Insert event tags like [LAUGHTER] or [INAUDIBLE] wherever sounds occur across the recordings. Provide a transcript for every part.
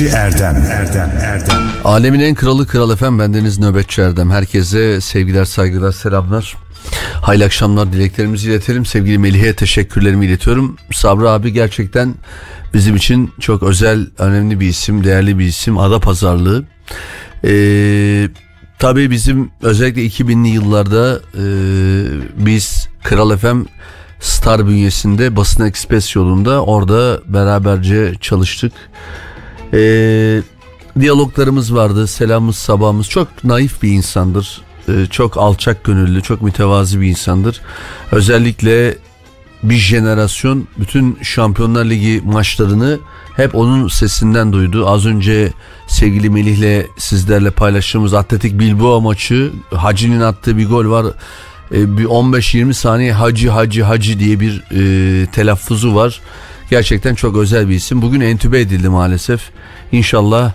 Nöbetçi Erdem Erdem Erdem Alemin en kralı kral efem bendeniz Nöbetçi Erdem. Herkese sevgiler saygılar selamlar. Hayırlı akşamlar dileklerimizi iletelim. Sevgili Melih'e teşekkürlerimi iletiyorum. Sabri abi gerçekten bizim için çok özel, önemli bir isim, değerli bir isim. Ada pazarlığı. Ee, tabii bizim özellikle 2000'li yıllarda e, biz Kral FM Star bünyesinde basın ekspres yolunda orada beraberce çalıştık. Ee, diyaloglarımız vardı. Selamımız sabahımız. Çok naif bir insandır. Ee, çok alçak gönüllü, çok mütevazi bir insandır. Özellikle bir jenerasyon bütün Şampiyonlar Ligi maçlarını hep onun sesinden duydu. Az önce sevgili Melih'le sizlerle paylaştığımız Atletik Bilbao maçı Hacı'nin attığı bir gol var. Ee, bir 15-20 saniye Hacı Hacı Hacı diye bir e, telaffuzu var. Gerçekten çok özel bir isim. Bugün entübe edildi maalesef. İnşallah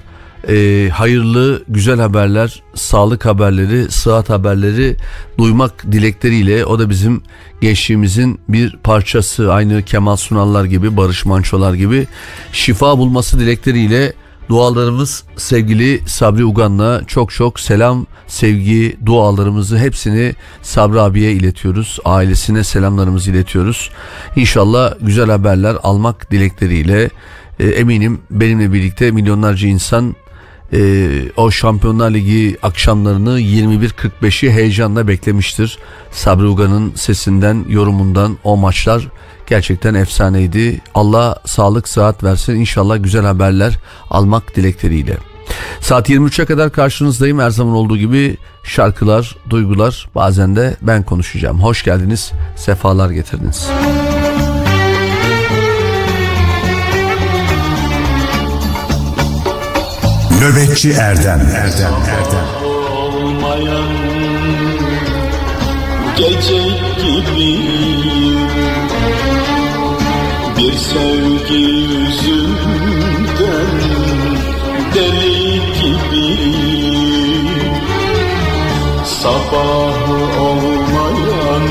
e, hayırlı, güzel haberler, sağlık haberleri, sıhhat haberleri duymak dilekleriyle o da bizim gençliğimizin bir parçası. Aynı Kemal Sunallar gibi, Barış Mançolar gibi şifa bulması dilekleriyle dualarımız sevgili Sabri Ugan'la çok çok selam, sevgi, dualarımızı hepsini Sabri abiye iletiyoruz. Ailesine selamlarımızı iletiyoruz. İnşallah güzel haberler almak dilekleriyle e, eminim benimle birlikte milyonlarca insan e, o Şampiyonlar Ligi akşamlarını 21.45'i heyecanla beklemiştir. Sabri Uga'nın sesinden, yorumundan o maçlar gerçekten efsaneydi. Allah sağlık sıhhat versin. İnşallah güzel haberler almak dilekleriyle. Saat 23'e kadar karşınızdayım. Her zaman olduğu gibi şarkılar, duygular bazen de ben konuşacağım. Hoş geldiniz, sefalar getirdiniz. Nöbetçi Erdem Erdem Erdem olmayan gece gibi sevgi yüzünden deli gibi. Sabahı olmayan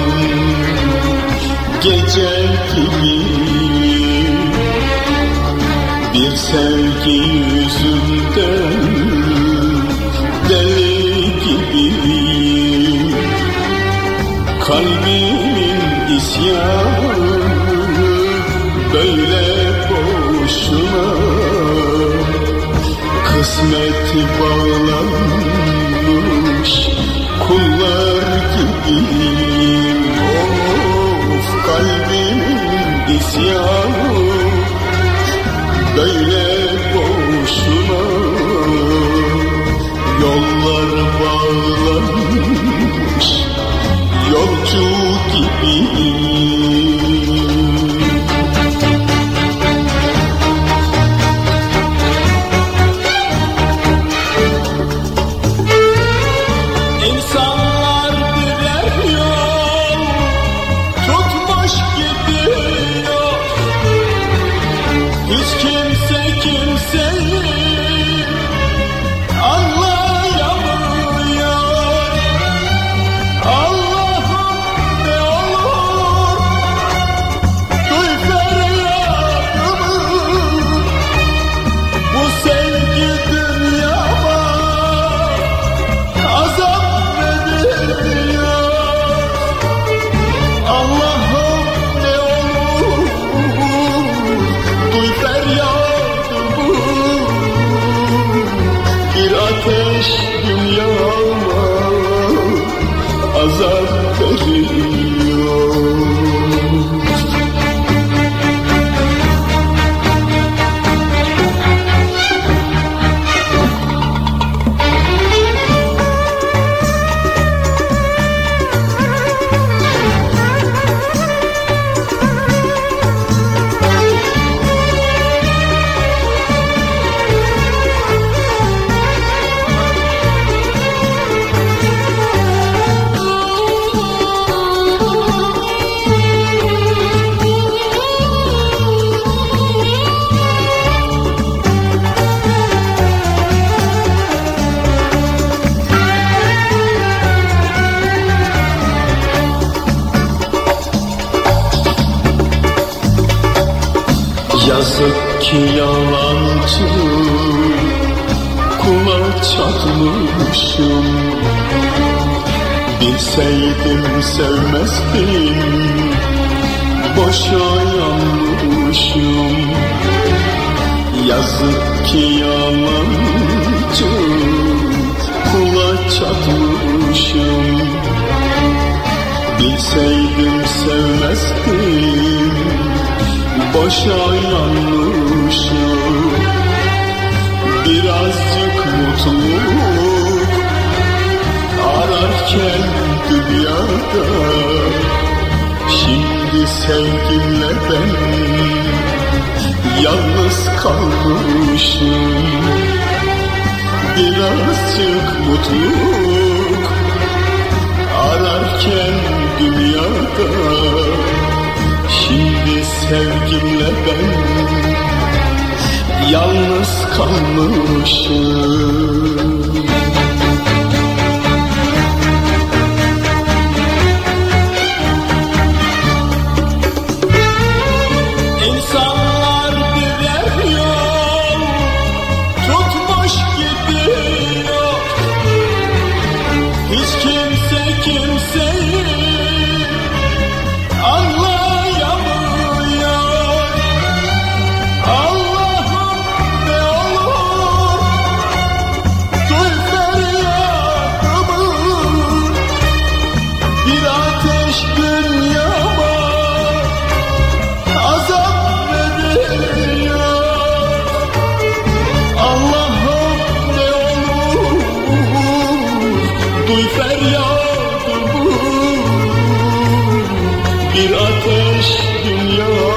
gece gibi. Bir sevgi kısmeti bağlanmış kullar gibi of kalbimin isyanı böyle boşuna. Yollar bağlanmış Bir ateş dünyama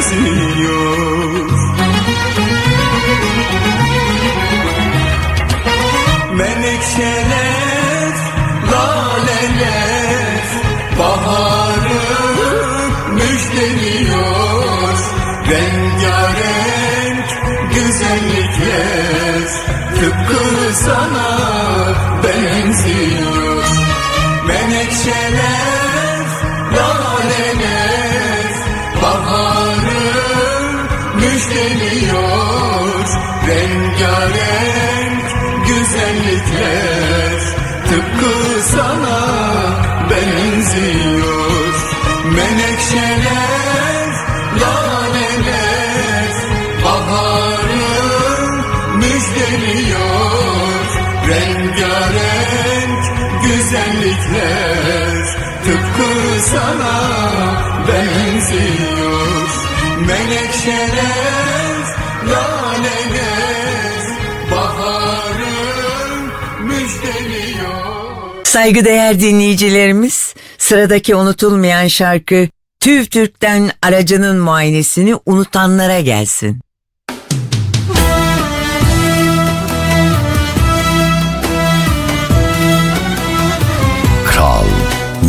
benziyor Menekşeler, laleler Baharı müjdeliyor Rengarenk güzellikler Tıpkı sana benziyor. Menekşeler, güzellikler Tıpkı sana benziyor Menekşeler, laleler Baharı müjdeliyor Saygıdeğer dinleyicilerimiz, sıradaki unutulmayan şarkı TÜV TÜRK'ten aracının muayenesini unutanlara gelsin.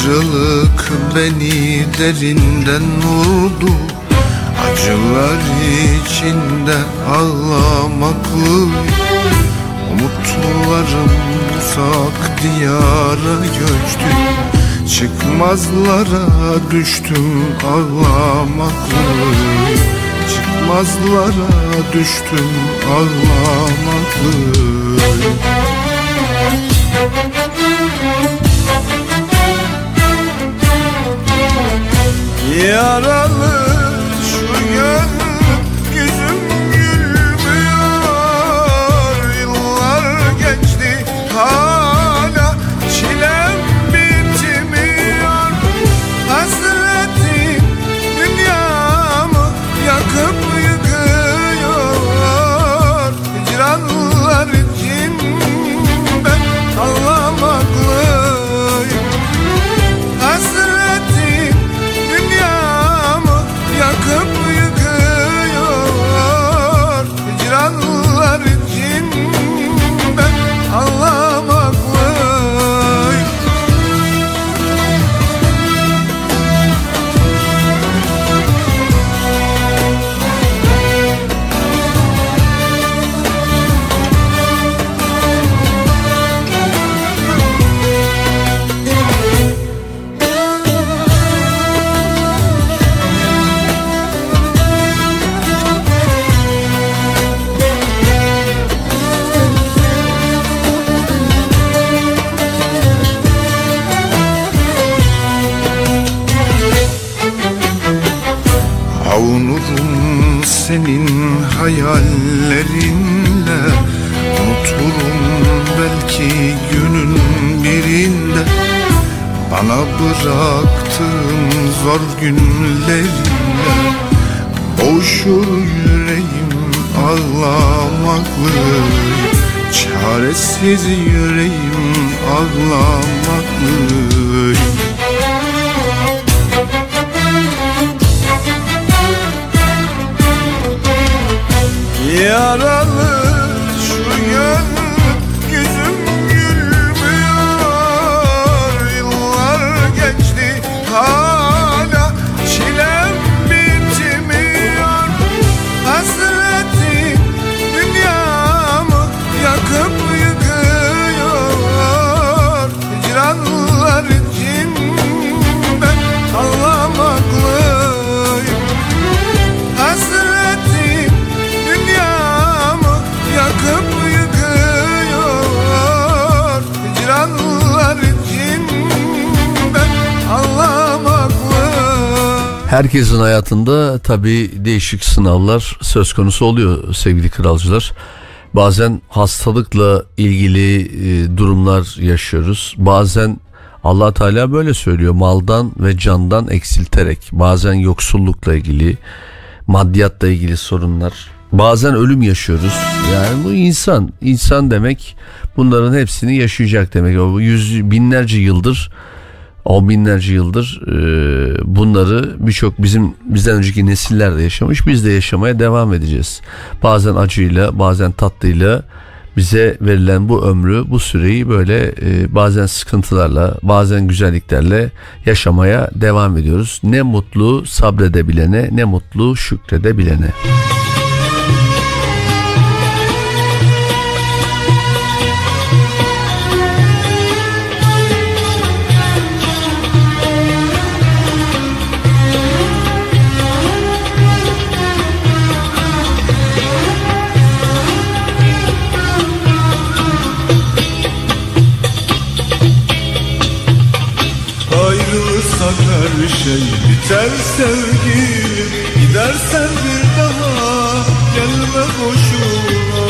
ayrılık beni derinden vurdu. Acılar içinde ağlamaklı. Umutlarım uzak diyara göçtü. Çıkmazlara düştüm ağlamaklı. Çıkmazlara düştüm ağlamaklı Yaralı şu gönlüm yüzüm gülmüyor. Yıllar geçti hala senin hayallerinle Unuturum belki günün birinde. Bana bıraktığın zor günlerinde Boğuşur yüreğim ağlamaklı. Çaresiz yüreğim ağlamaklı Yaralı Herkesin hayatında tabii değişik sınavlar söz konusu oluyor sevgili kralcılar. Bazen hastalıkla ilgili e, durumlar yaşıyoruz. Bazen Allah Teala böyle söylüyor maldan ve candan eksilterek. Bazen yoksullukla ilgili, maddiyatla ilgili sorunlar. Bazen ölüm yaşıyoruz. Yani bu insan, insan demek bunların hepsini yaşayacak demek. Yüz binlerce yıldır on binlerce yıldır e, bunları birçok bizim bizden önceki nesiller de yaşamış biz de yaşamaya devam edeceğiz. Bazen acıyla bazen tatlıyla bize verilen bu ömrü bu süreyi böyle e, bazen sıkıntılarla bazen güzelliklerle yaşamaya devam ediyoruz. Ne mutlu sabredebilene ne mutlu şükredebilene. Ayrılırsak her şey biter sevgilim Gidersen bir daha gelme boşuna.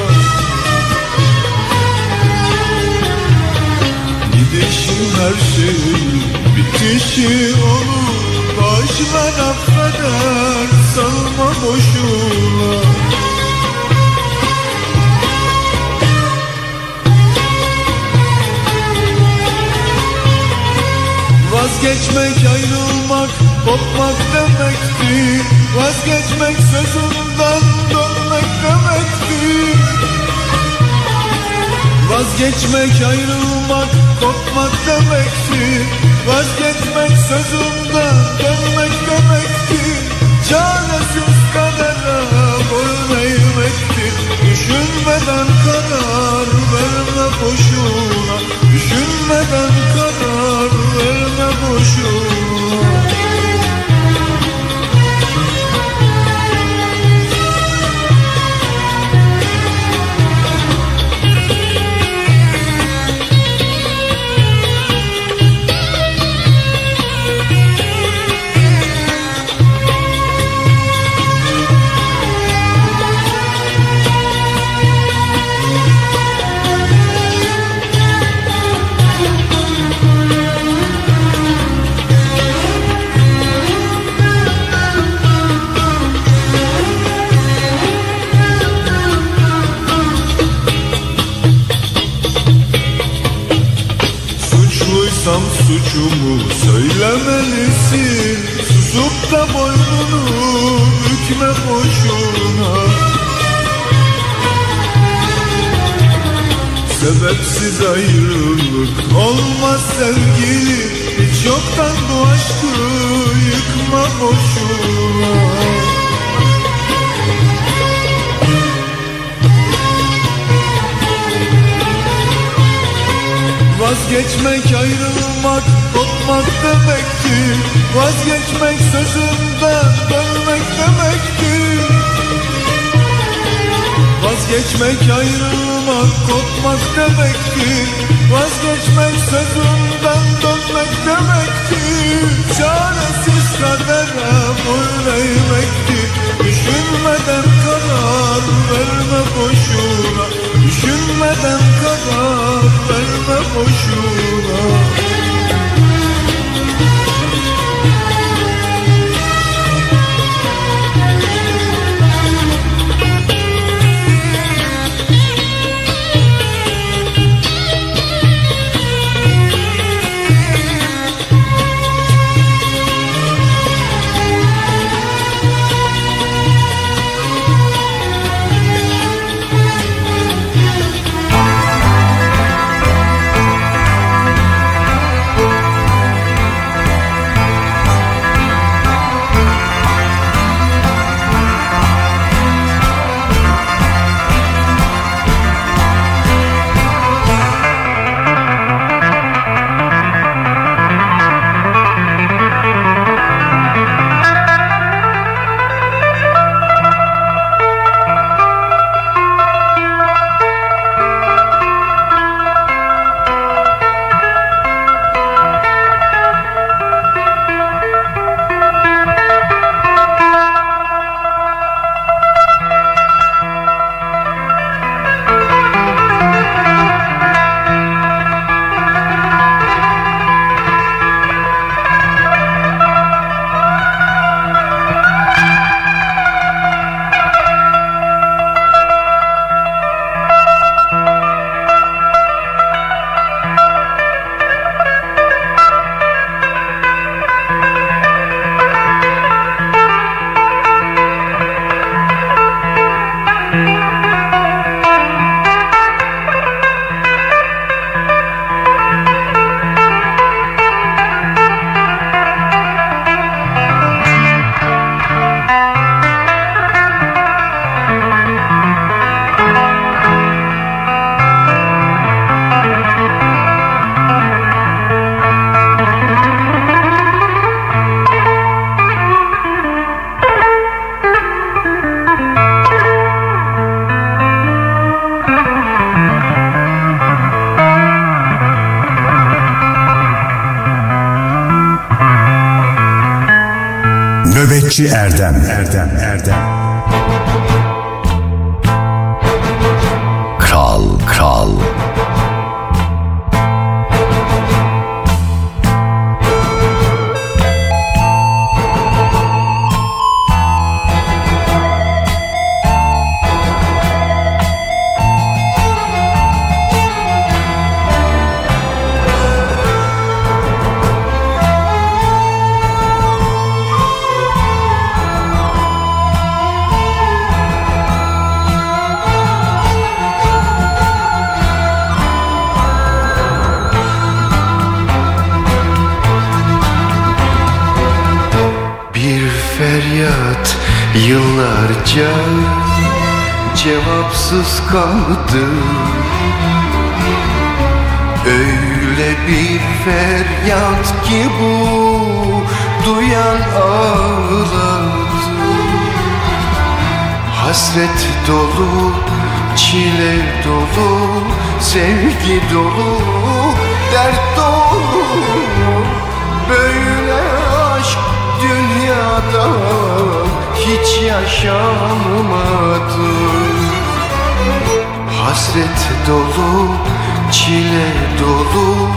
Gidişin her şey bitişi olur. Bağışlar affeder salma boşuna Vazgeçmek ayrılmak kopmak demektir. Vazgeçmek sözünden dönmek demektir. Vazgeçmek ayrılmak kopmak demektir. Vazgeçmek sözünden dönmek demektir. Çaresiz kadere Düşünmeden karar verme boşuna. Düşünmeden karar verme boşuna sevgili Hiç yoktan bu aşkı yıkma boşuna. Vazgeçmek ayrılmak kopmak demektir. Vazgeçmek sözünden dönmek demektir. Vazgeçmek ayrılmak kopmak demektir Vazgeçmek sözünden dönmek demektir Çaresiz kadere boyun Düşünmeden karar verme boşuna. Düşünmeden karar verme boşuna Erdem. Erdem. Erdem sevgi dolu, dert dolu. Böyle aşk dünyada hiç yaşanmadı. Hasret dolu, çile dolu,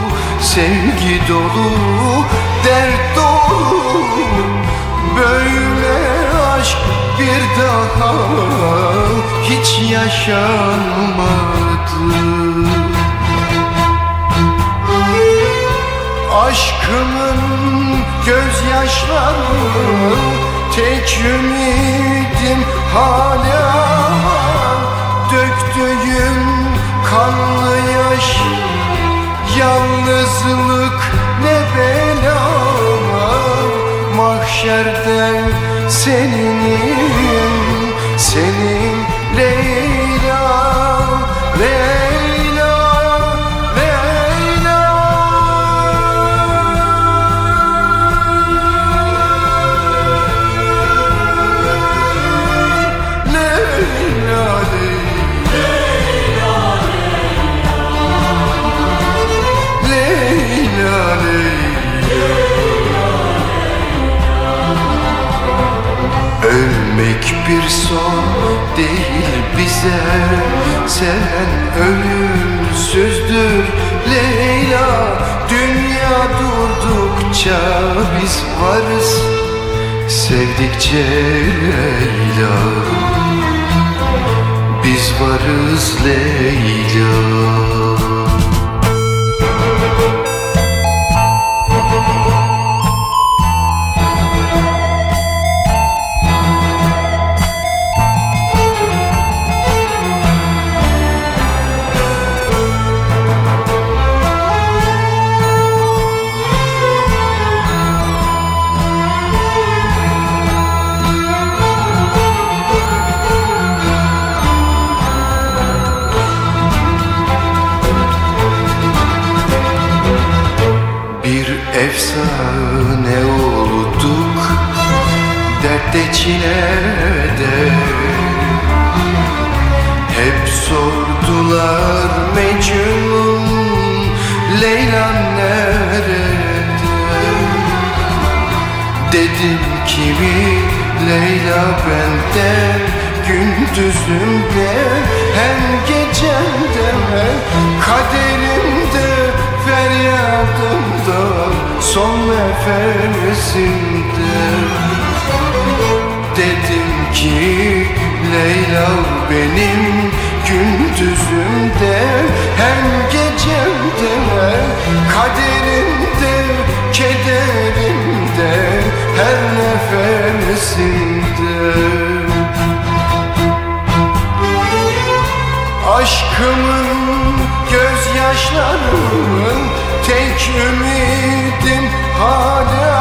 sevgi dolu, dert dolu. Böyle aşk bir daha hiç yaşanmadı Aşkımın gözyaşları tek ümidim hala Ölmek bir son değil bize. Seven ölümsüzdür Leyla. Dünya durdukça biz varız. Sevdikçe Leyla. Biz varız Leyla Dertte çilede Hep sordular Mecnun Leyla nerede? Dedim kimi Leyla benden Gündüzümde hem gecemde Kaderimde feryadımda Son nefesimde Dedim ki Leyla benim gündüzümde hem gecemde kaderimde kederimde her nefesimde. Aşkımın gözyaşlarımın tek ümidim hala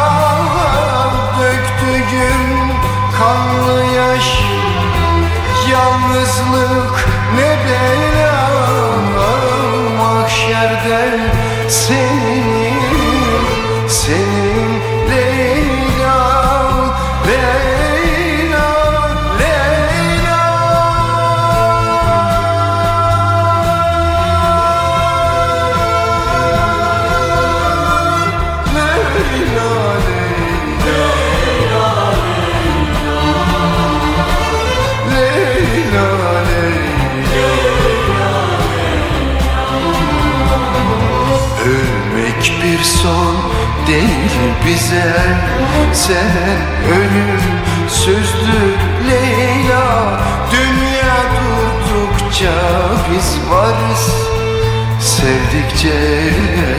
Yalnızlık ne bela. Mahşerde senin bir son değil bize. Sen ölüm sözlü Leyla. Dünya durdukça biz varız. Sevdikçe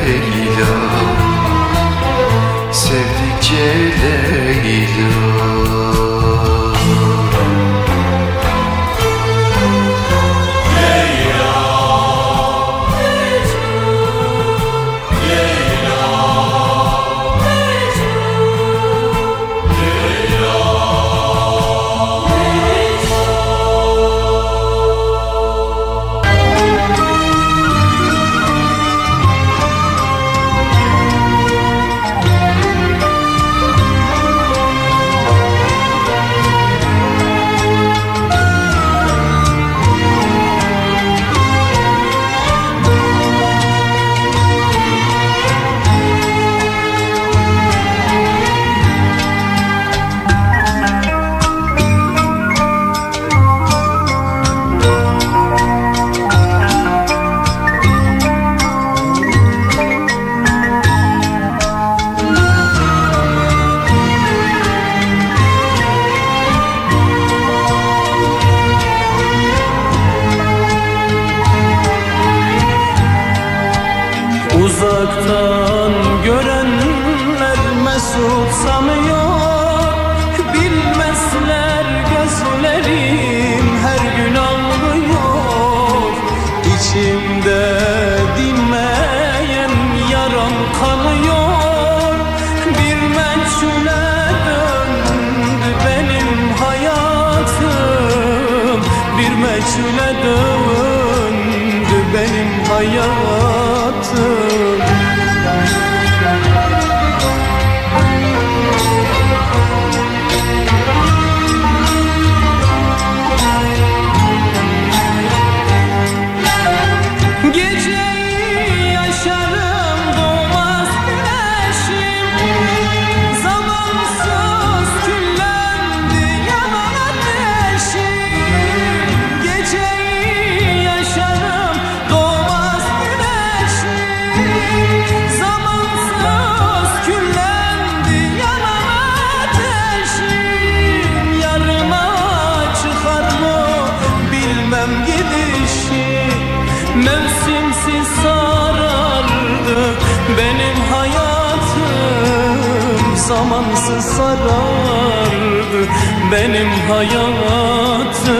Leyla. Sevdikçe Leyla. sarardı benim hayatım.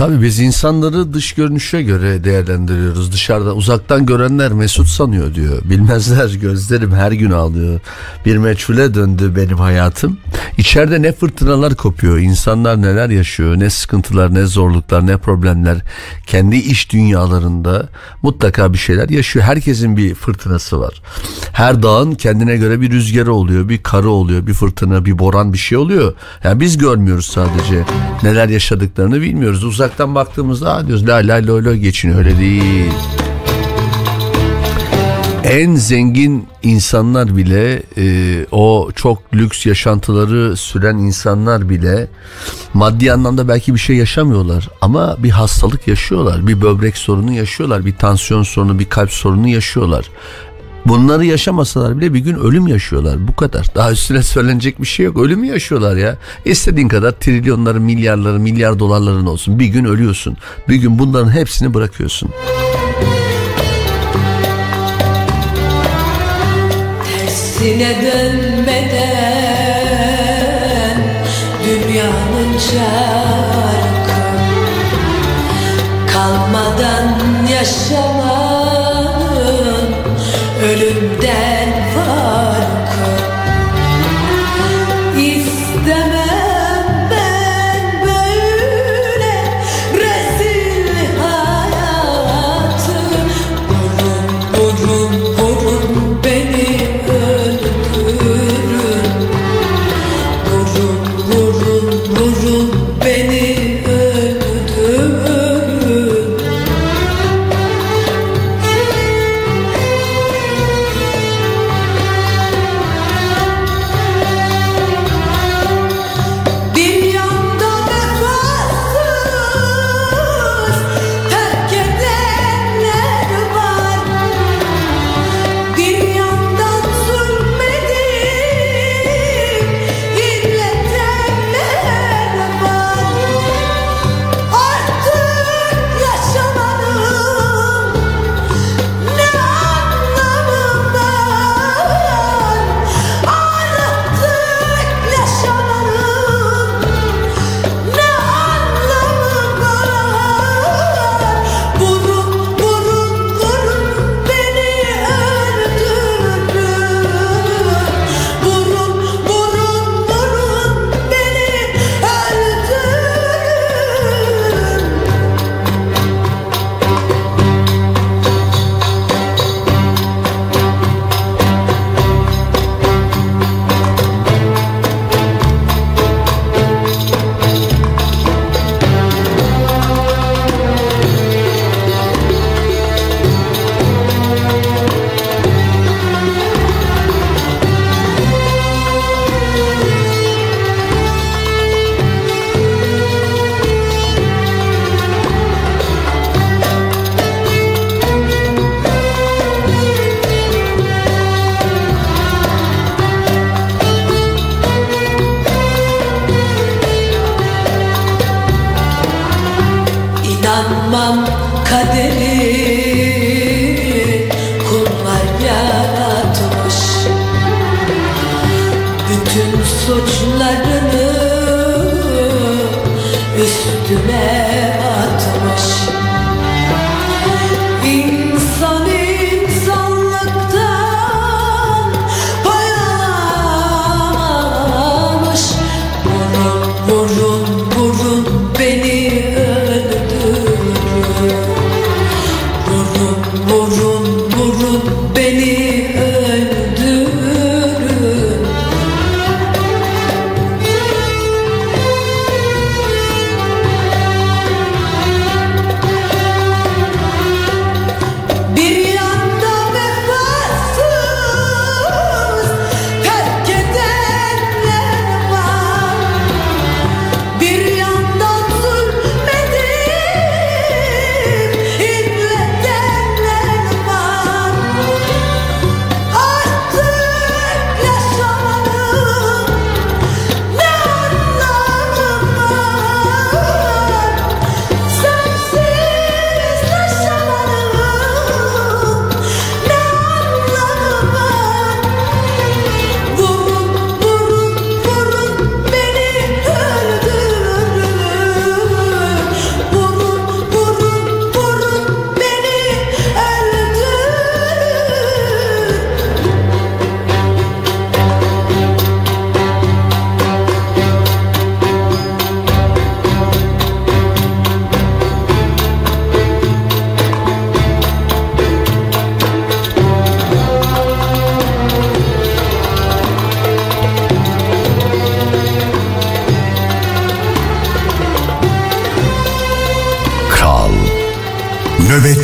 Tabii biz insanları dış görünüşe göre değerlendiriyoruz. Dışarıda uzaktan görenler Mesut sanıyor diyor. Bilmezler gözlerim her gün ağlıyor. Bir meçhule döndü benim hayatım. İçeride ne fırtınalar kopuyor. İnsanlar neler yaşıyor. Ne sıkıntılar, ne zorluklar, ne problemler. Kendi iş dünyalarında mutlaka bir şeyler yaşıyor. Herkesin bir fırtınası var. Her dağın kendine göre bir rüzgarı oluyor. Bir karı oluyor. Bir fırtına, bir boran bir şey oluyor. Yani biz görmüyoruz sadece. Neler yaşadıklarını bilmiyoruz. Uzaktan baktığımızda diyoruz la la lo lo geçiniyor. Öyle değil. En zengin insanlar bile e, o çok lüks yaşantıları süren insanlar bile maddi anlamda belki bir şey yaşamıyorlar ama bir hastalık yaşıyorlar. Bir böbrek sorunu yaşıyorlar, bir tansiyon sorunu, bir kalp sorunu yaşıyorlar. Bunları yaşamasalar bile bir gün ölüm yaşıyorlar. Bu kadar. Daha üstüne söylenecek bir şey yok. Ölümü yaşıyorlar ya. İstediğin kadar trilyonları, milyarları, milyar dolarların olsun. Bir gün ölüyorsun. Bir gün bunların hepsini bırakıyorsun. Tersine dönmeden dünyanın çarkı. Kalmadan yaşamanın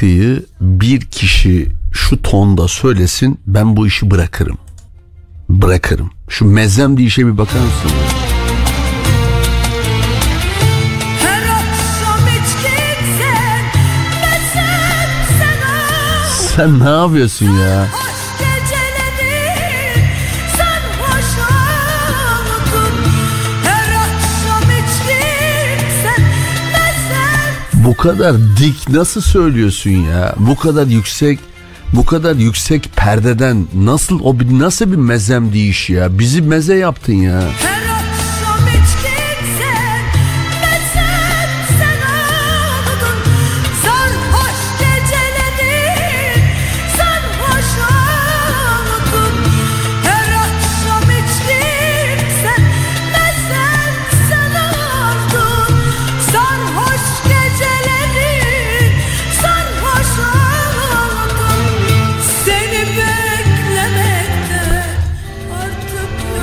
şarkıyı bir kişi şu tonda söylesin ben bu işi bırakırım. Bırakırım. Şu mezem diye işe bir bakar mısın? Sen ne yapıyorsun ya? Bu kadar dik nasıl söylüyorsun ya? Bu kadar yüksek bu kadar yüksek perdeden nasıl o bir nasıl bir mezem değiş ya? Bizi meze yaptın ya.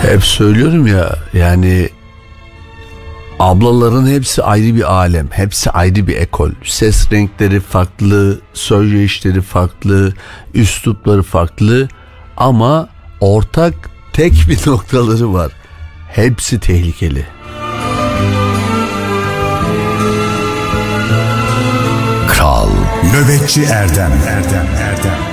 Hep söylüyorum ya yani ablaların hepsi ayrı bir alem. Hepsi ayrı bir ekol. Ses renkleri farklı, söyleyişleri farklı, üslupları farklı ama ortak tek bir [LAUGHS] noktaları var. Hepsi tehlikeli. Kral Nöbetçi Erdem Erdem Erdem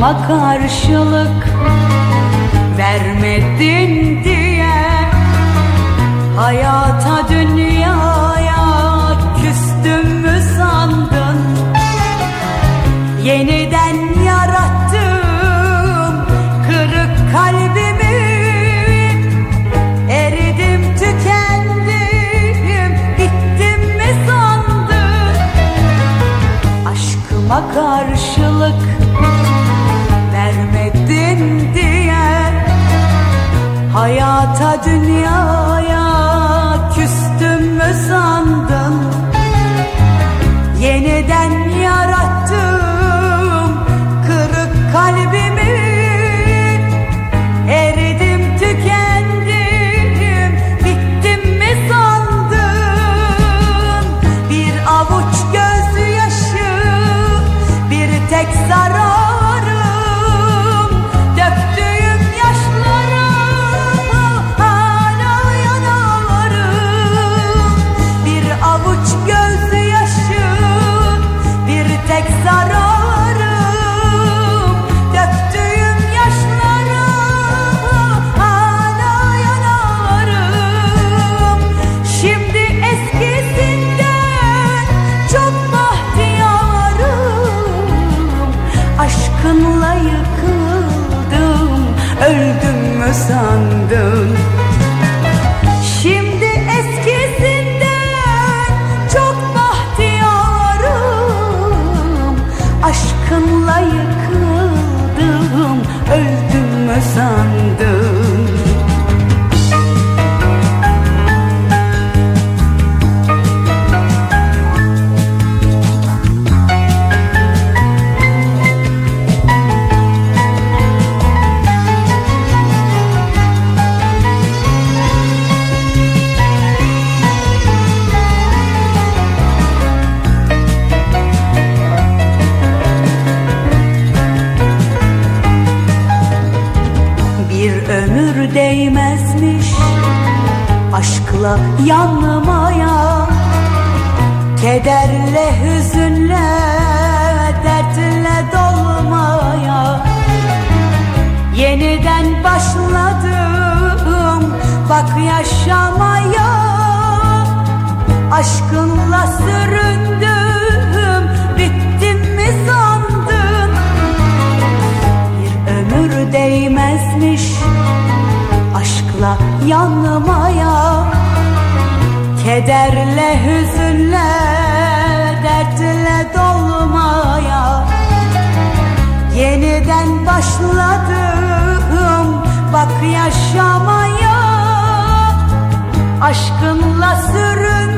Ama karşılık. aşkla yanmaya Kederle hüzünle dertle dolmaya. Yeniden başladım bak yaşamaya. Aşkınla süründüm bittim mi sandın? Bir ömür değmezmiş aşkla yanmaya. Kederle hüzünle dertle dolmaya. Yeniden başladım bak yaşamaya. Aşkınla sürün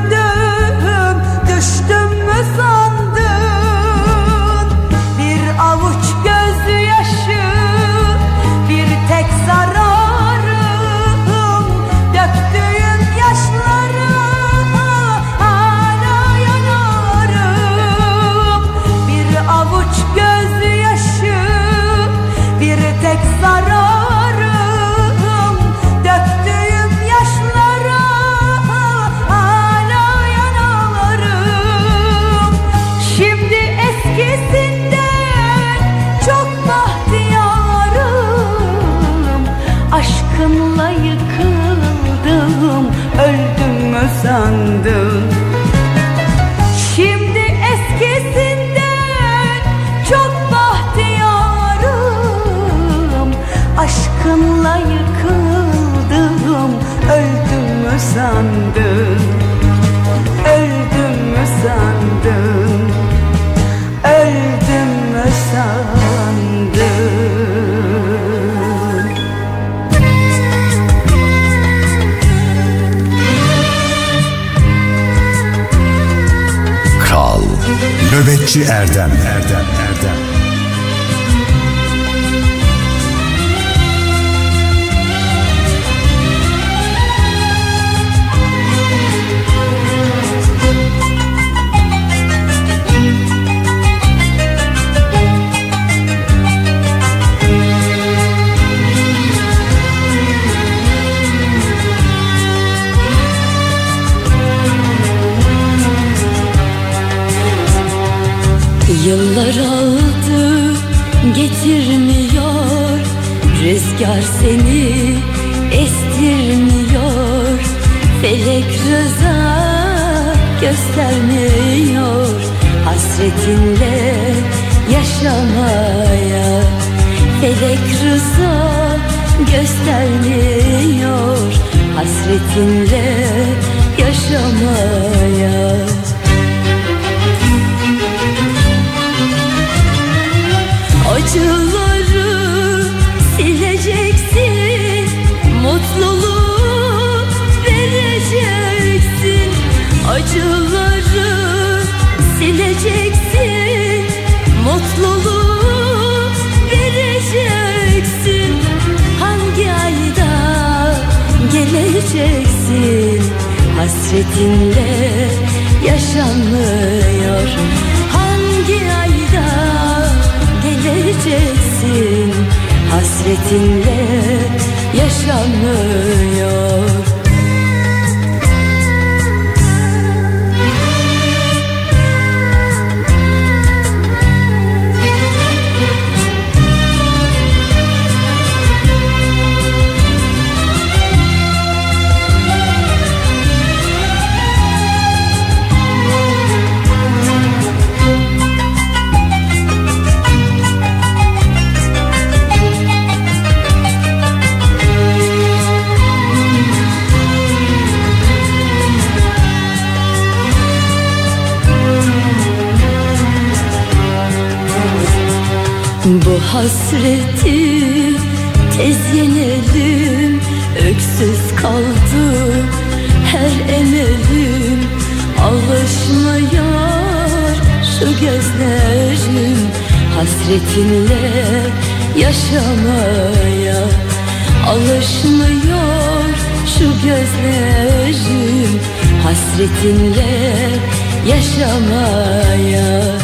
yaşamaya.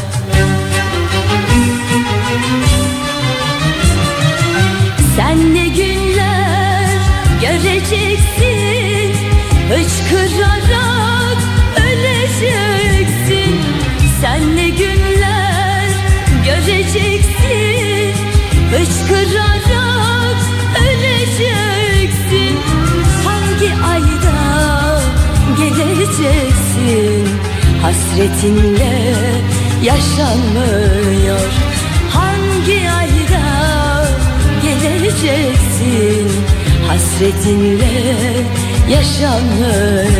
hasretinle yaşanmıyor. Hangi ayda geleceksin? Hasretinle yaşanmıyor.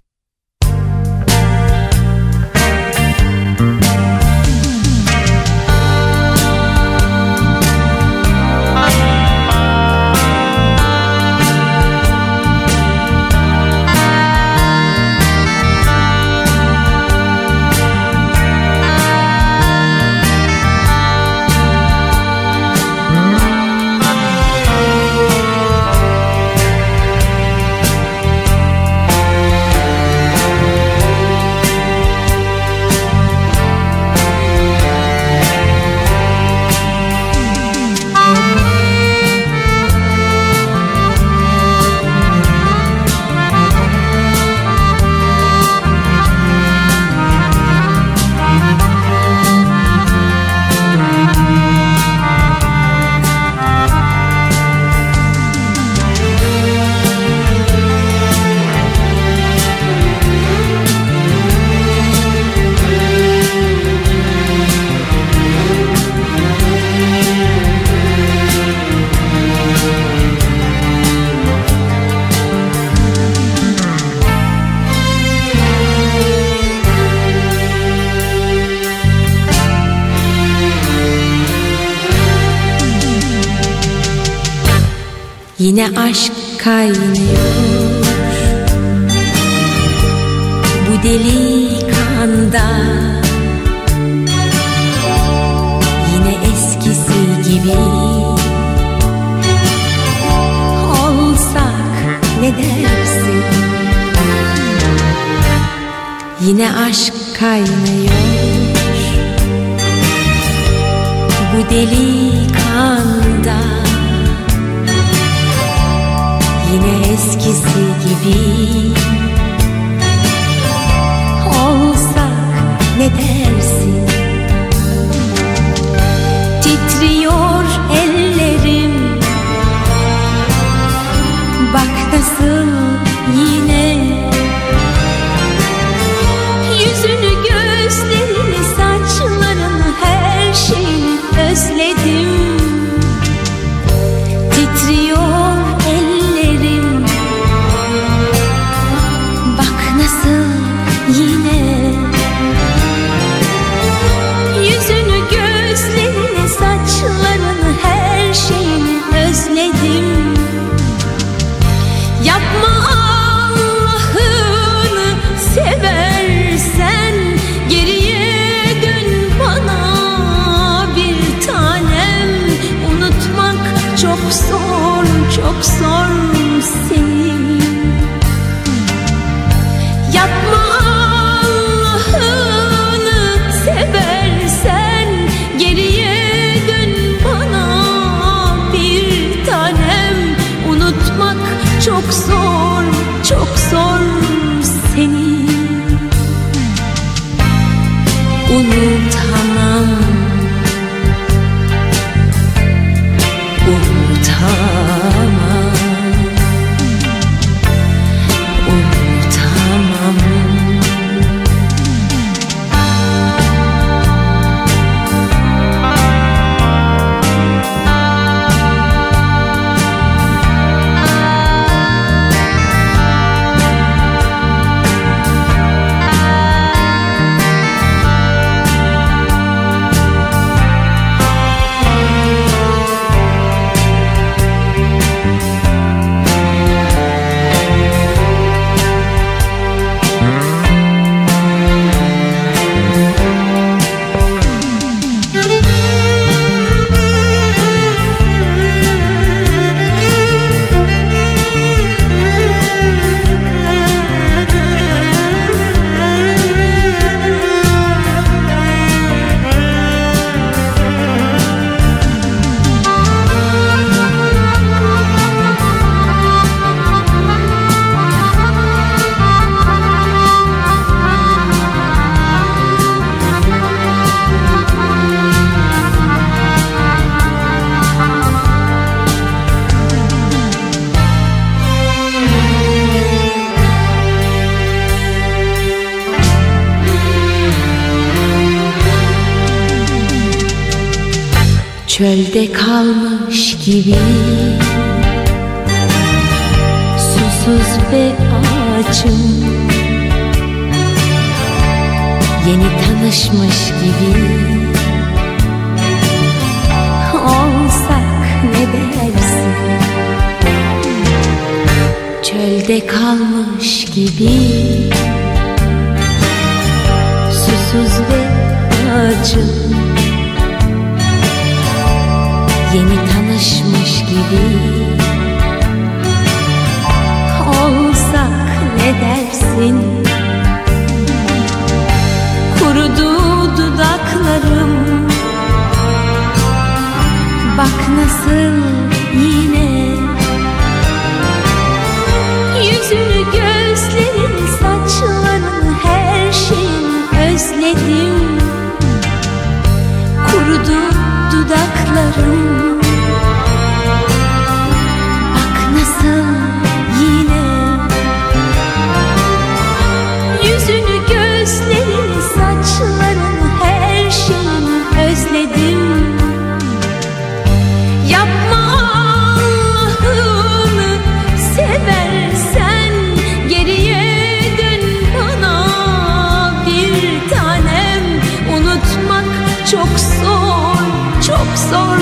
Zor, çok zor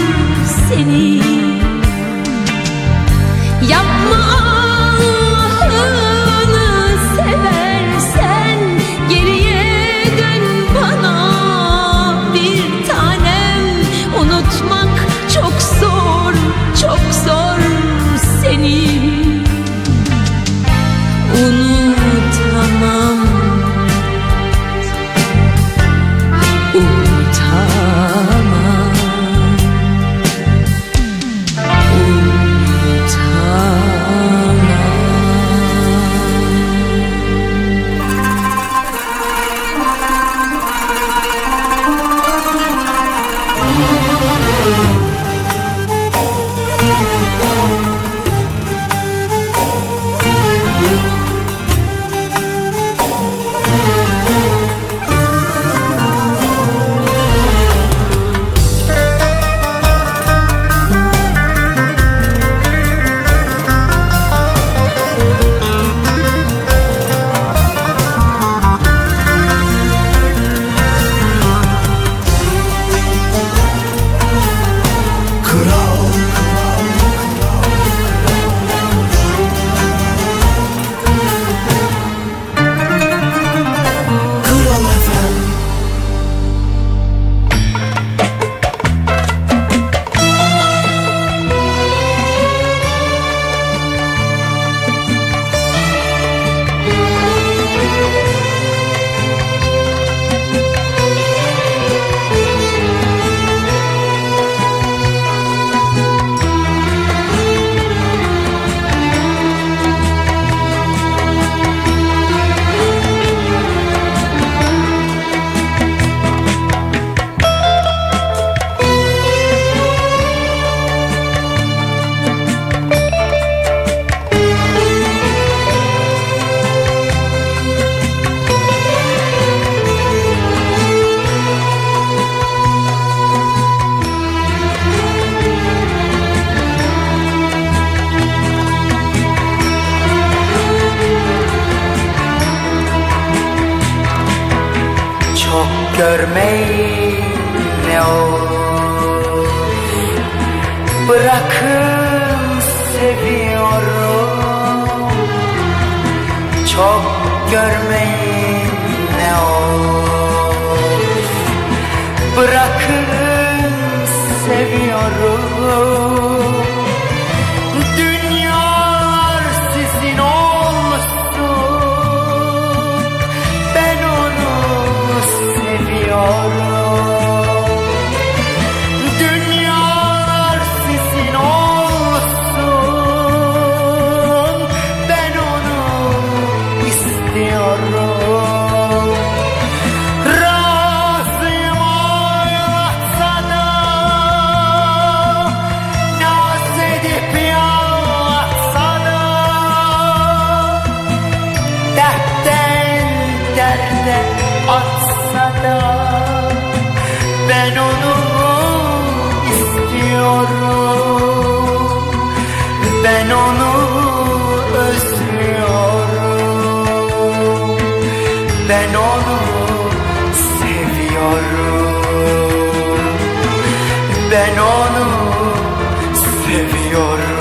seni Yapma Ben onu seviyorum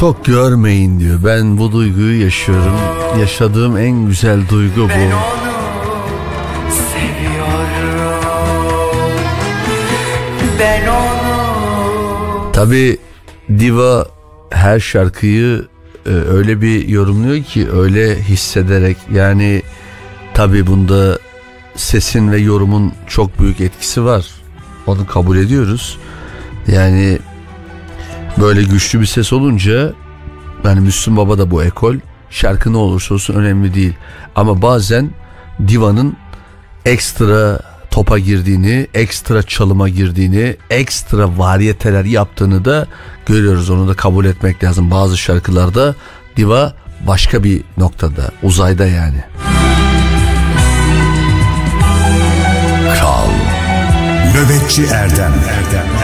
Çok görmeyin diyor. Ben bu duyguyu yaşıyorum. Yaşadığım en güzel duygu Ben bu. Tabi Diva her şarkıyı e, öyle bir yorumluyor ki öyle hissederek yani tabi bunda sesin ve yorumun çok büyük etkisi var. Onu kabul ediyoruz. Yani böyle güçlü bir ses olunca yani Müslüm Baba da bu ekol şarkı ne olursa olsun önemli değil. Ama bazen Diva'nın ekstra topa girdiğini, ekstra çalıma girdiğini, ekstra variyeteler yaptığını da görüyoruz. Onu da kabul etmek lazım. Bazı şarkılarda Diva başka bir noktada, uzayda yani. Kral Nöbetçi Erdem Erdem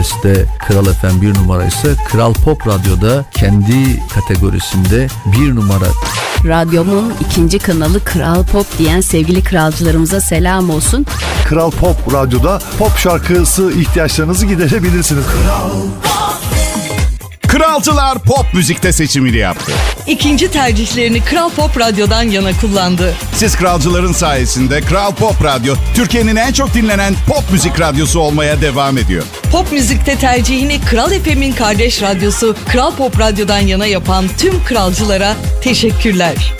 Nasıl arabeskte Kral FM bir numaraysa Kral Pop Radyo'da kendi kategorisinde bir numara. Radyomun ikinci kanalı Kral Pop diyen sevgili kralcılarımıza selam olsun. Kral Pop Radyo'da pop şarkısı ihtiyaçlarınızı giderebilirsiniz. Kralcılar pop müzikte seçimini yaptı. İkinci tercihlerini Kral Pop Radyo'dan yana kullandı. Siz kralcıların sayesinde Kral Pop Radyo Türkiye'nin en çok dinlenen pop müzik radyosu olmaya devam ediyor. Pop müzikte tercihini Kral FM'in kardeş radyosu Kral Pop Radyo'dan yana yapan tüm kralcılara teşekkürler.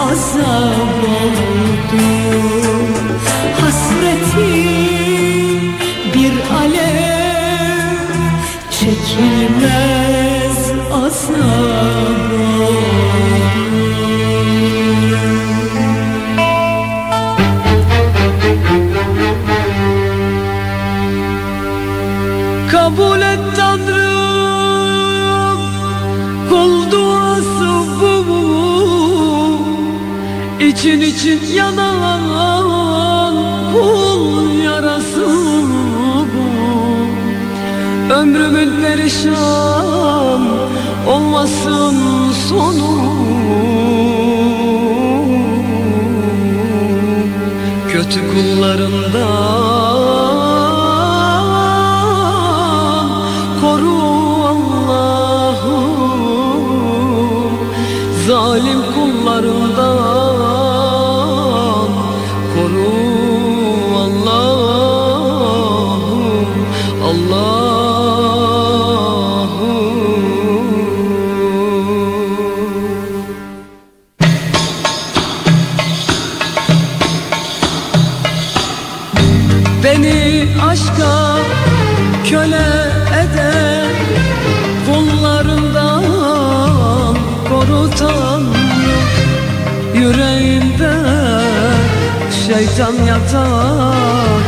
Azap oldu. Hasretin bir alev çekilmez İçin için yanan Kul yarası bu. Ömrümün perişan Olmasın sonu. Kötü kullarından yatar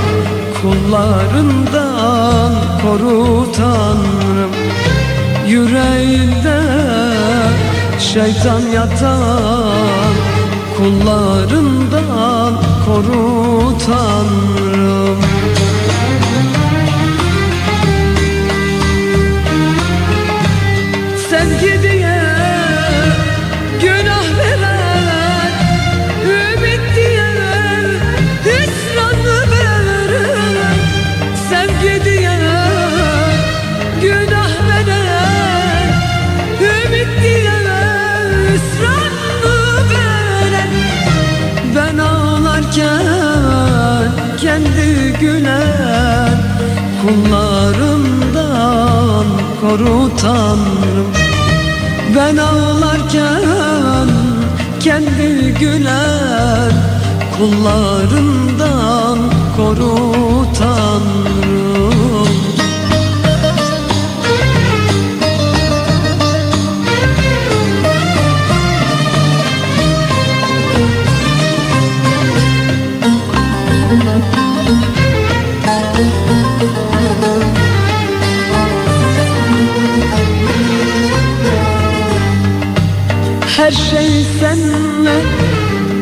Kullarından koru Tanrım. Yüreğimde şeytan yatar Kullarından koru Tanrım Kullarımdan koru Tanrım. Ben ağlarken kendi gülen Kullarından koru Tanrım Her şey seninle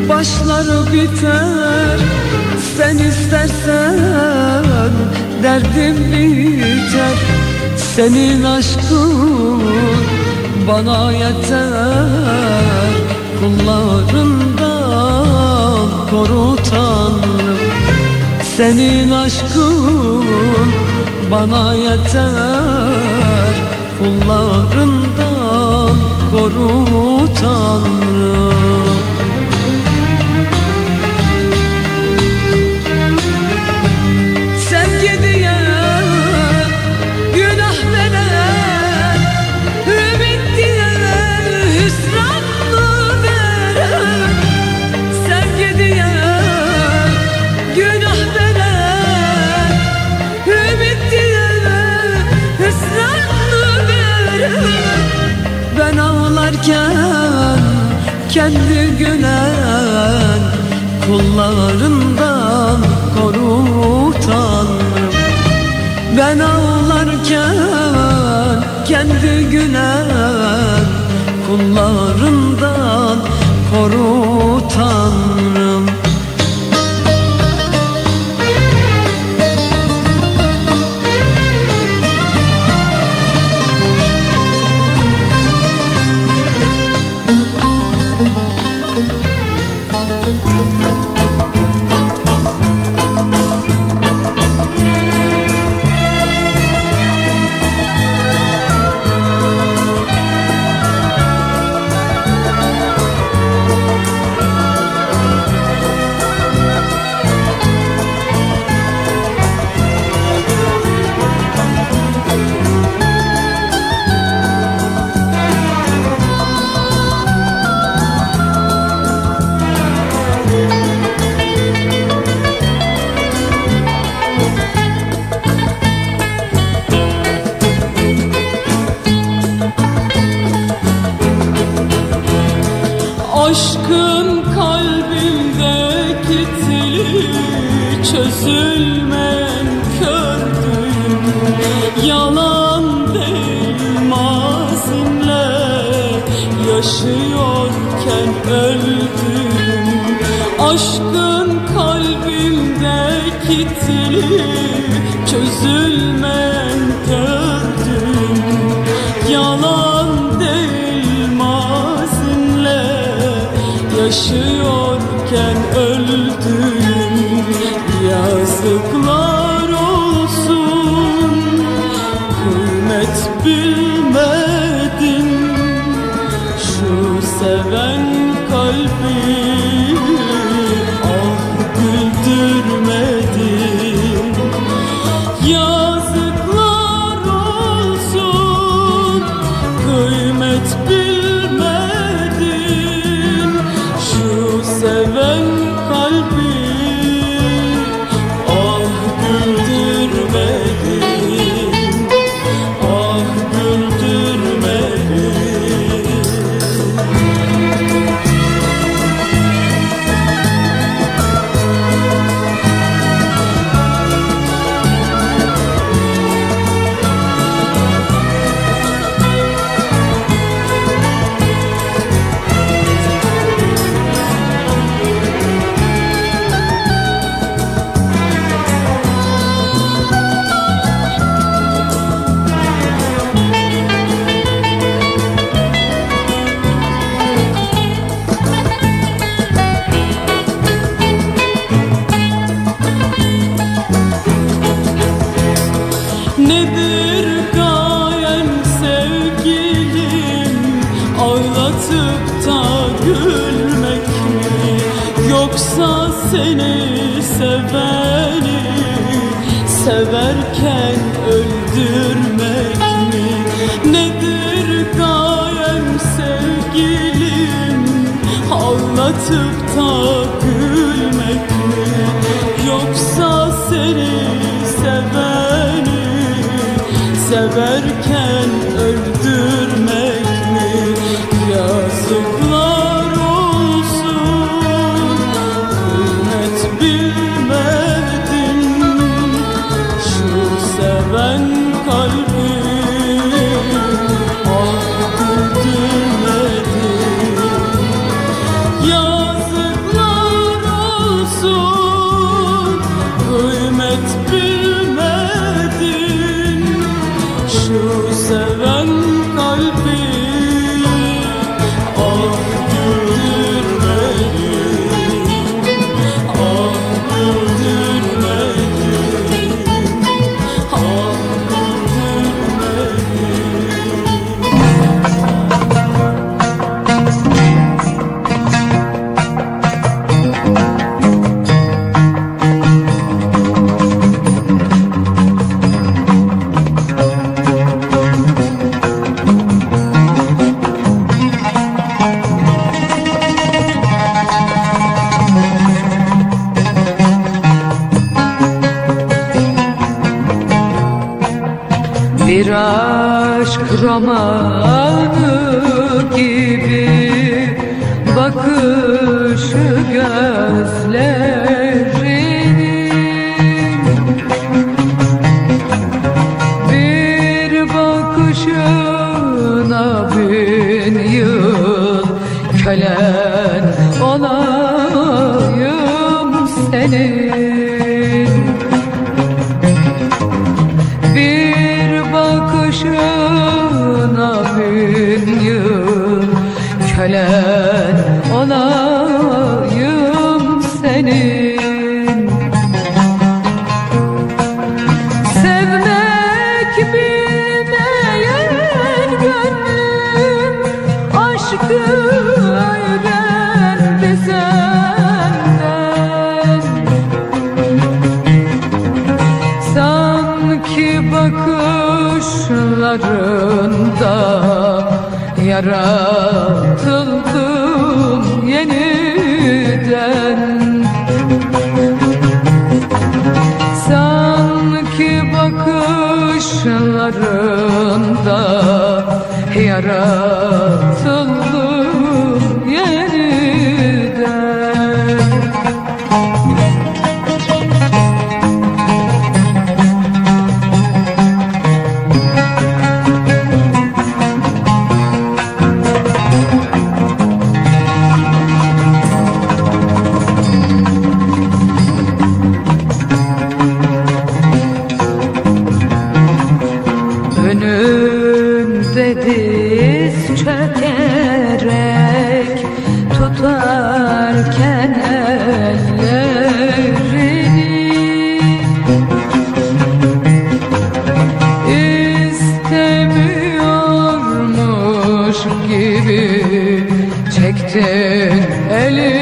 başlar biter. Sen istersen derdim biter. Senin aşkın bana yeter. Kullarından koru Tanrım. Senin aşkın bana yeter. Kullarından koru Tanrım ağlatıp da gülmek mi? Yoksa seni seveni severken öldürmek mi? Nedir gayem sevgilim? Ağlatıp da gülmek mi? Yoksa seni yara çektin elini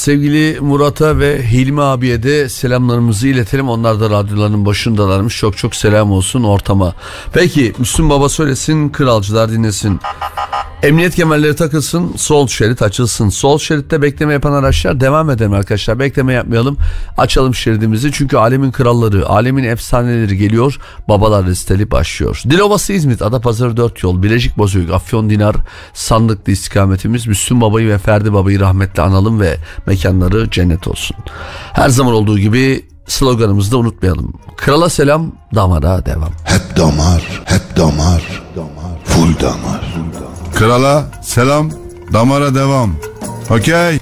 sevgili Murat'a ve Hilmi abiye de selamlarımızı iletelim. Onlar da radyolarının başındalarmış. Çok çok selam olsun ortama. Peki Müslüm Baba söylesin, kralcılar dinlesin. Emniyet kemerleri takılsın, sol şerit açılsın. Sol şeritte bekleme yapan araçlar devam edelim arkadaşlar. Bekleme yapmayalım. Açalım şeridimizi. Çünkü alemin kralları, alemin efsaneleri geliyor. Babalar listeli başlıyor. Dilovası İzmit, Adapazarı 4 yol, Bilecik Bozüyük, Afyon Dinar, Sandıklı istikametimiz. Müslüm Baba'yı ve Ferdi Baba'yı rahmetle analım ve mekanları cennet olsun. Her zaman olduğu gibi sloganımızı da unutmayalım. Krala selam, damara devam. Hep damar, hep damar, damar, full damar. Krala selam, damara devam. Okey.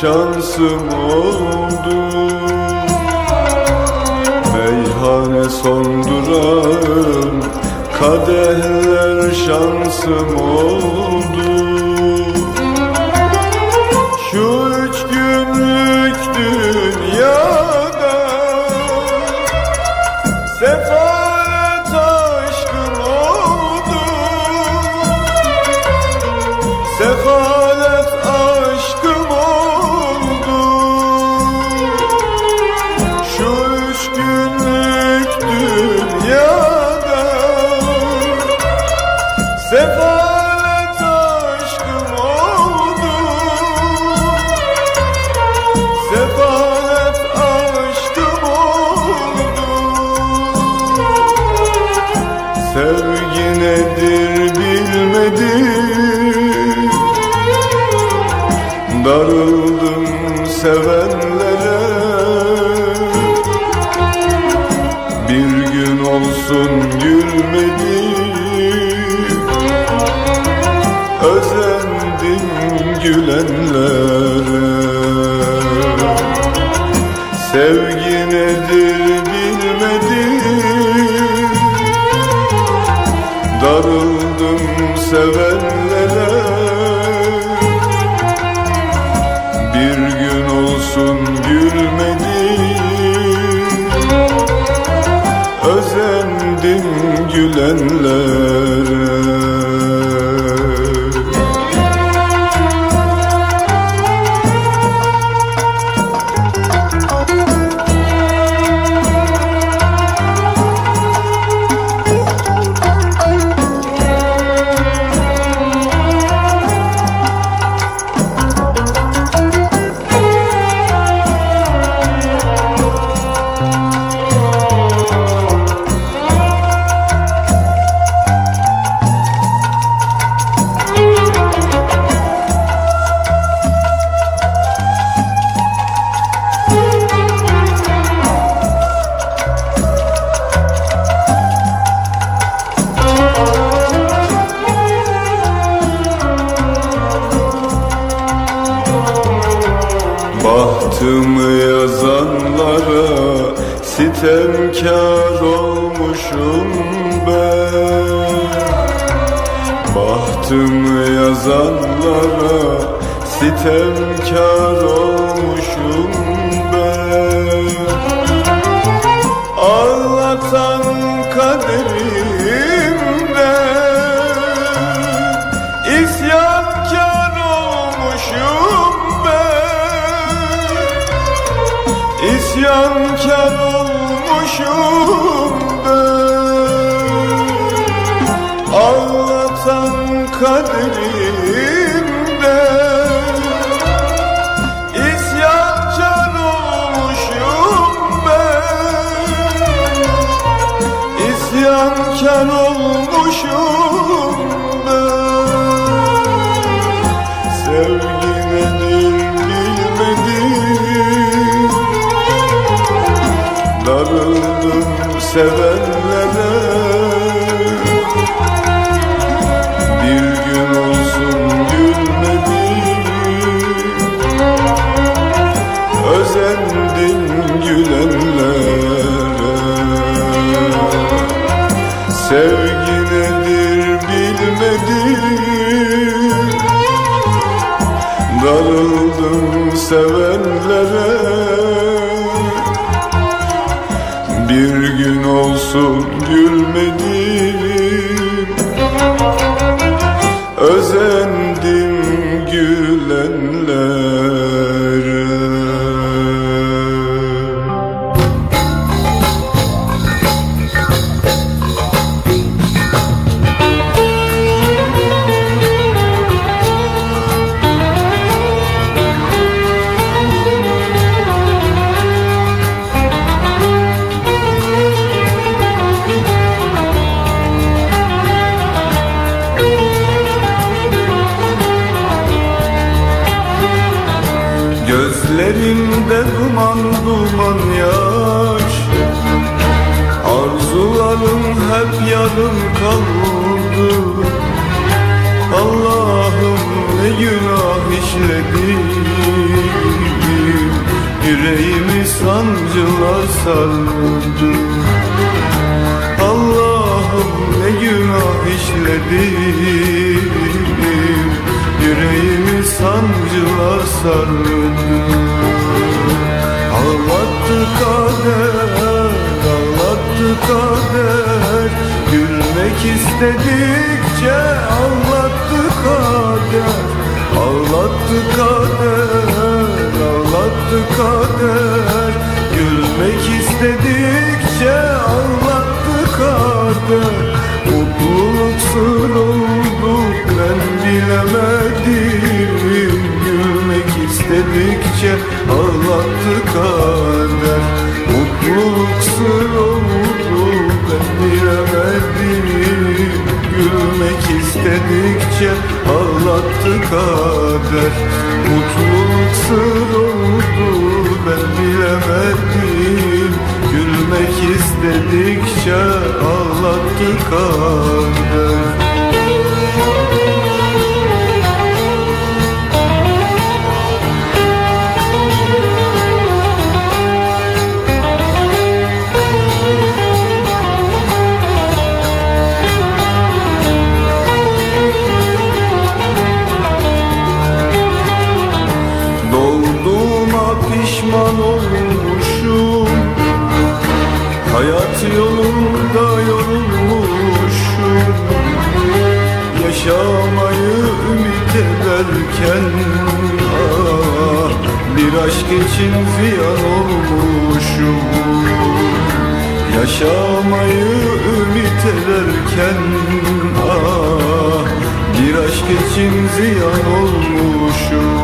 Şansım oldu. Meyhane son durağım Kadehler şansım oldu gülenlere Sevgi nedir bilmedim. Darıldım sevenlere. Bir gün olsun gülmedim. Özendim gülenlere işledim Yüreğimi sancılar sardı Allah'ım ne günah işledim Yüreğimi sancılar sardı Ağlattı kader, ağlattı kader Gülmek istedikçe ağlattı kader Ağlattı kader, ağlattı kader. Gülmek istedikçe ağlattı kader. Mutluluk sır oldu ben bilemedim. Gülmek istedikçe ağlattı kader. Mutluluk sır oldu ben bilemedim. Gülmek istedikçe ağlattı kader. Mutluluk sır oldu ben bilemedim. Gülmek istedikçe ağlattı kader için ziyan olmuşum. Yaşamayı ümit ederken ah, Bir aşk için ziyan olmuşum.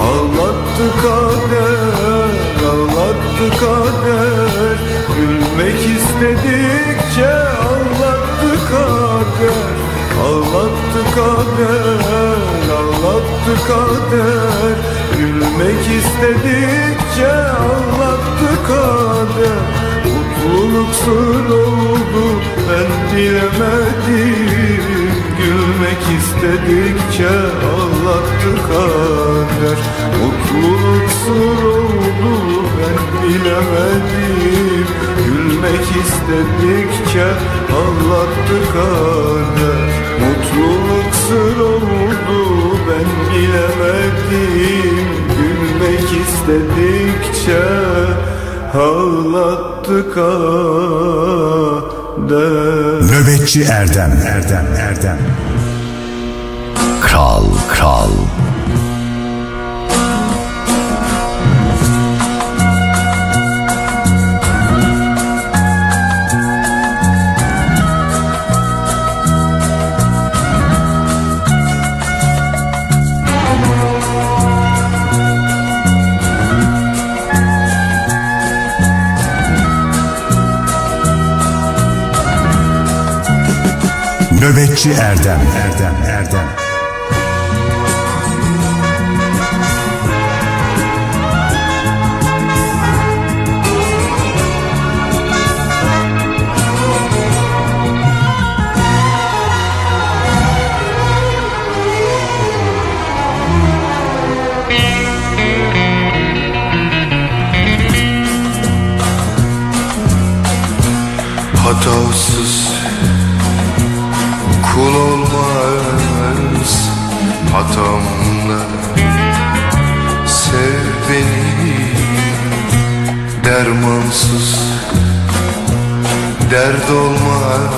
Ağlattı kader, ağlattı kader. Gülmek istedikçe ağlattı kader. Ağlattı kader, ağlattı kader Gülmek istedikçe ağlattı kader. Mutluluk sır oldu ben bilemedim Gülmek istedikçe ağlattı kader. Mutluluk sır oldu ben bilemedim Gülmek istedikçe ağlattı kader. Mutluluk sır oldu ben bilemedim Gülmek istedikçe ağlattı kader Nöbetçi Erdem. Erdem Erdem. Kral kral Nöbetçi Erdem. Erdem Erdem. Hatasız Kul olmaz hatamla. Sev beni dermansız. Dert olmaz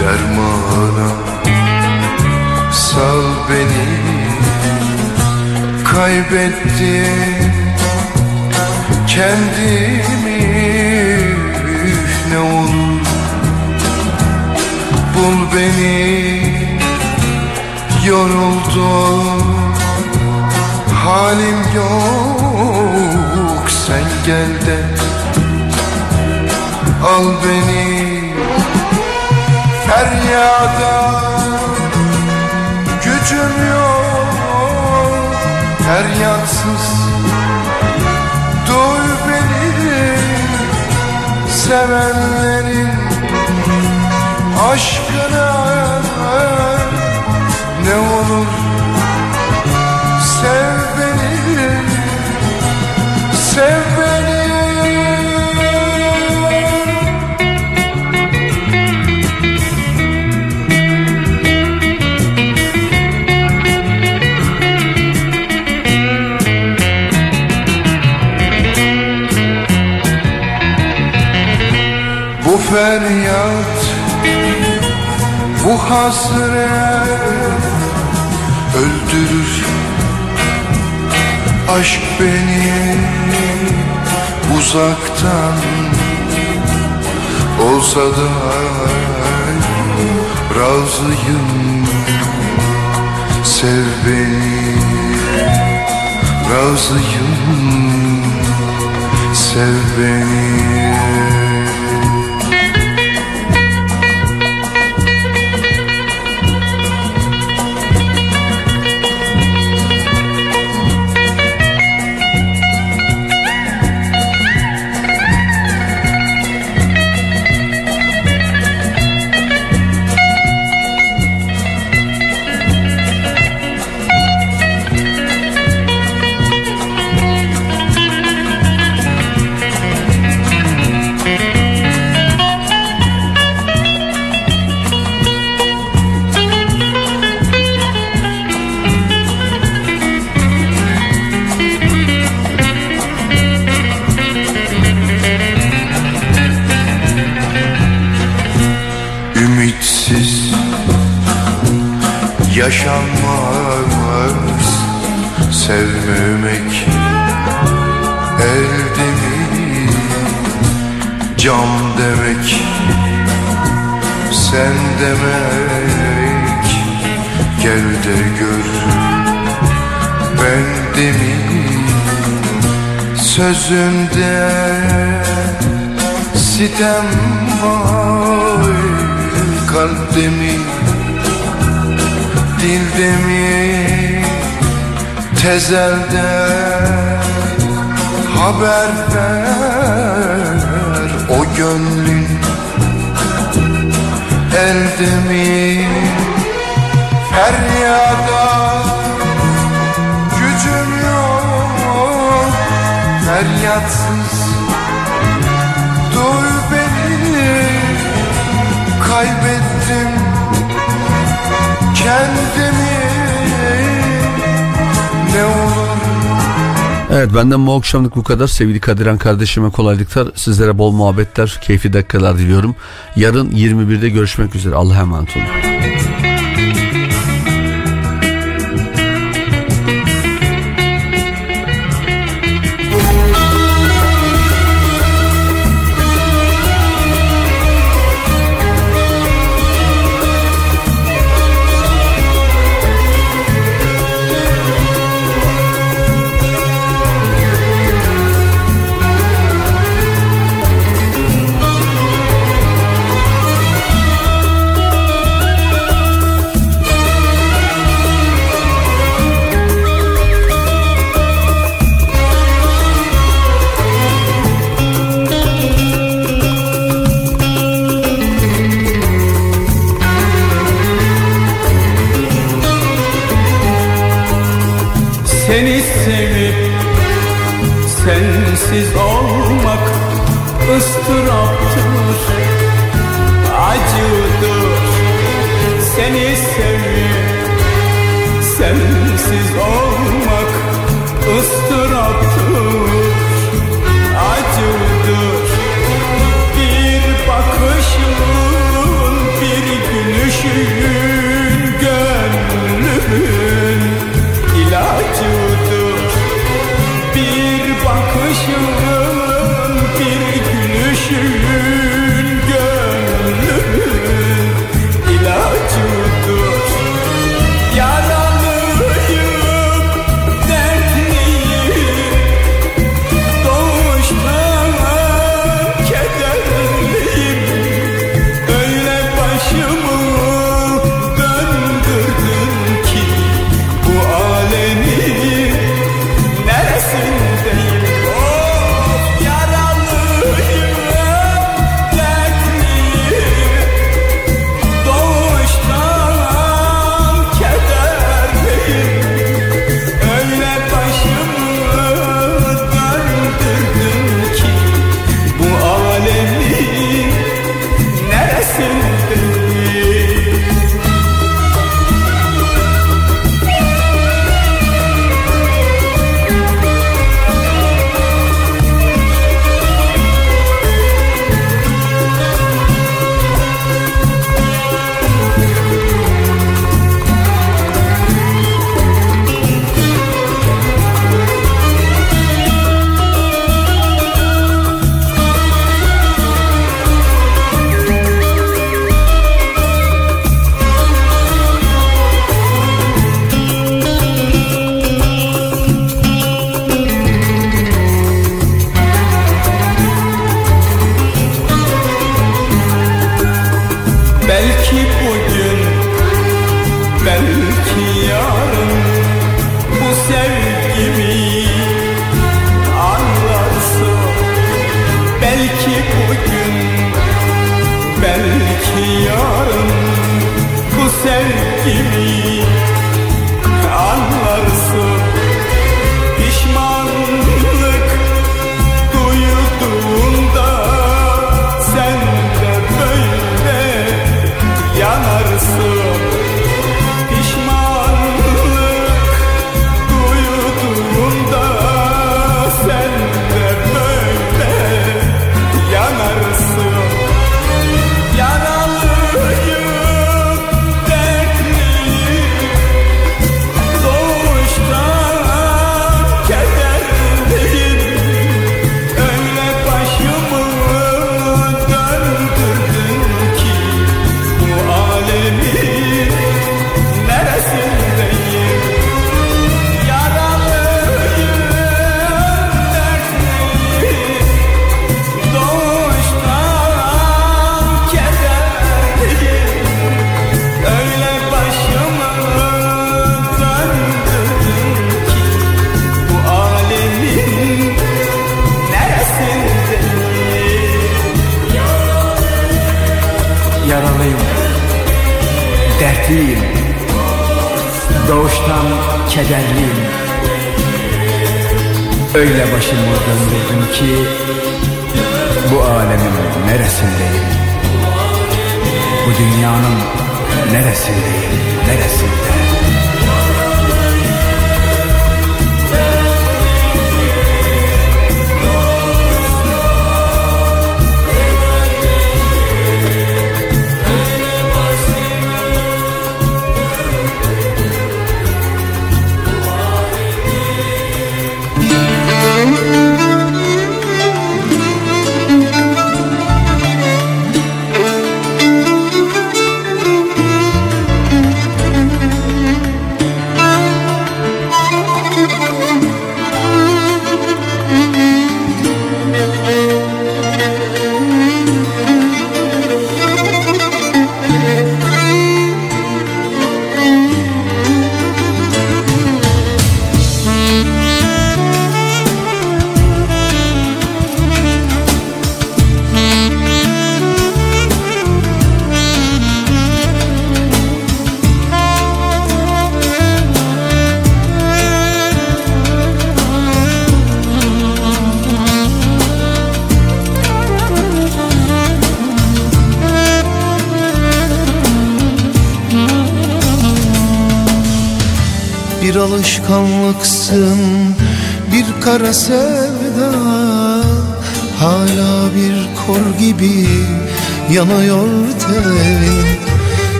dermana. Sal beni kaybettim kendimi. Üf, ne olur bul beni. Yoruldum. Halim yok. Sen gel de al beni. Feryada gücüm yok. Feryatsız duy beni. Sevenlerin aşkına ne olur sev beni sev beni. Bu feryat hasret Öldürür. Aşk beni Uzaktan Olsa da Razıyım. Sev beni Razıyım. Sev beni yaşanmaz Sevmemek elde mi Cam demek sen demek. Gel de gör ben de mi Sözünde sitem var Kalpte mi dilde mi Tezelde haber ver O gönlün elde mi Feryada. Gücüm yok Feryatsız Evet benden bu akşamlık bu kadar. Sevgili Kadiran kardeşime kolaylıklar. Sizlere bol muhabbetler, keyifli dakikalar diliyorum. Yarın 21'de görüşmek üzere. Allah'a emanet olun.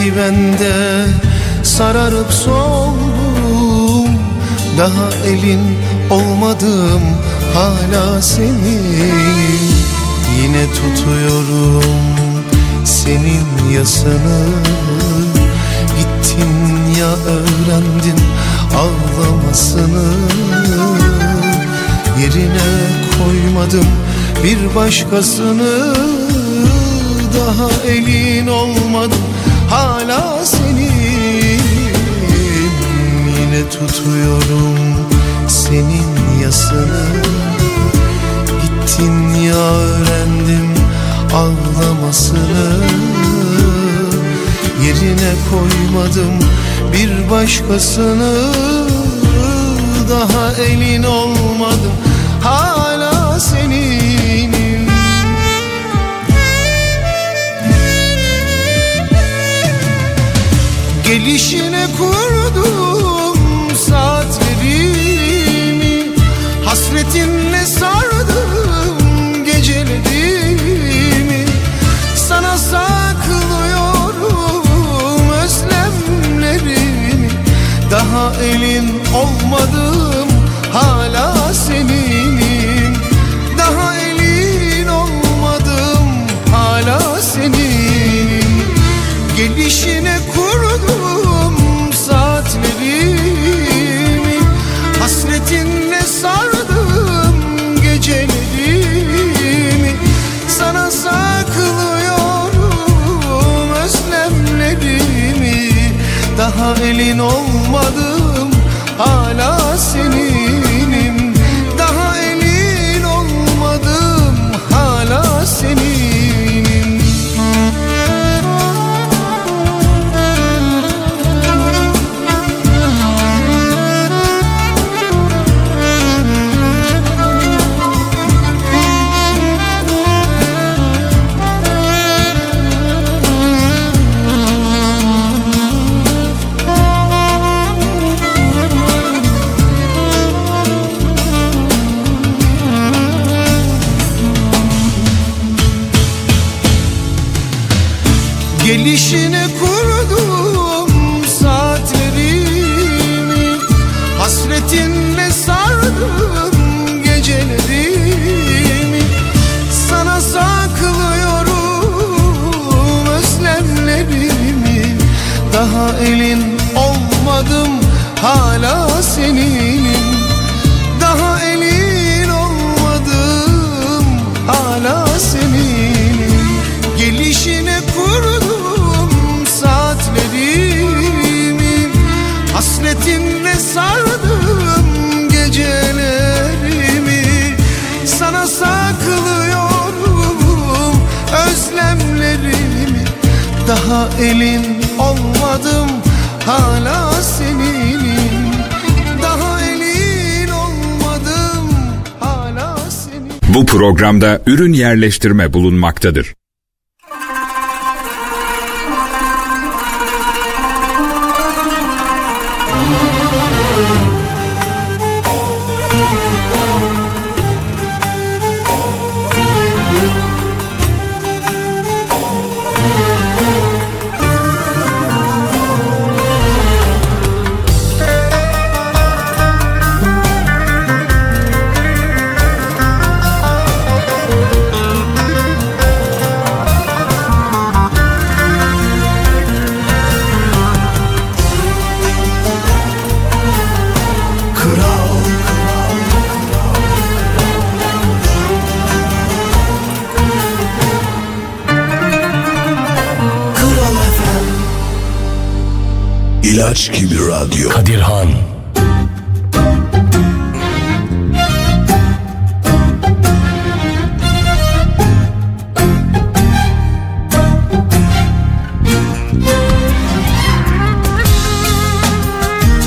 keep it Daha emin olmadım. Hala seninim Gelişine kurdum saatlerimi. Hasretinle sardım. Daha elin olmadım hala Elin olmadım. Hala seni elin olmadım hala seninim Daha elin olmadım hala senin Bu programda ürün yerleştirme bulunmaktadır.